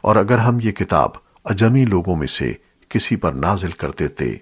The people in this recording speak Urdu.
اور اگر ہم یہ کتاب اجمی لوگوں میں سے کسی پر نازل کر دیتے